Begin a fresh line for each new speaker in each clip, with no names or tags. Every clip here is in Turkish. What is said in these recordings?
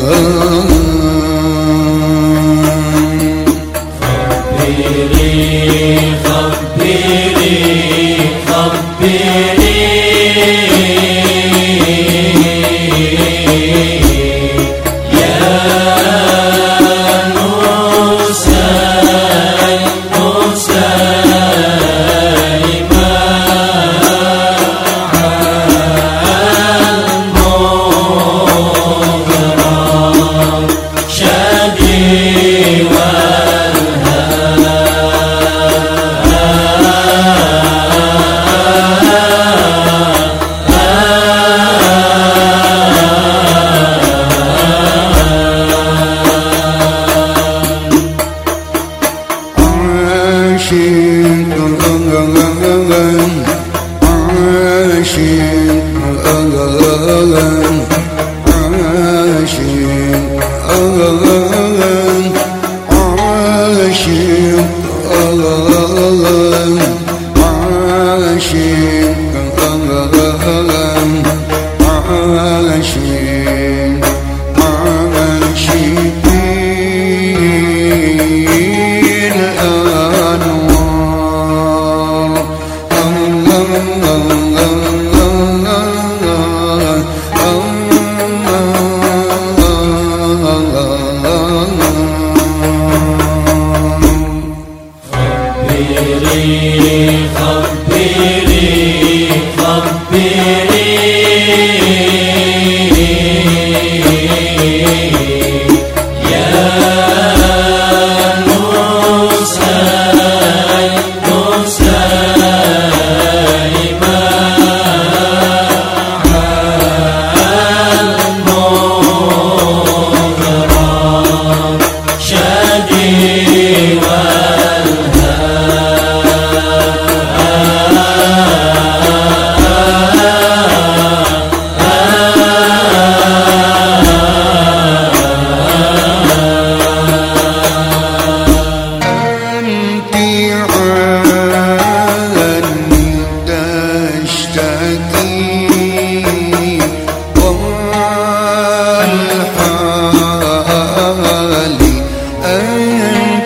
yanım aşık alalım aşık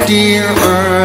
dear earth.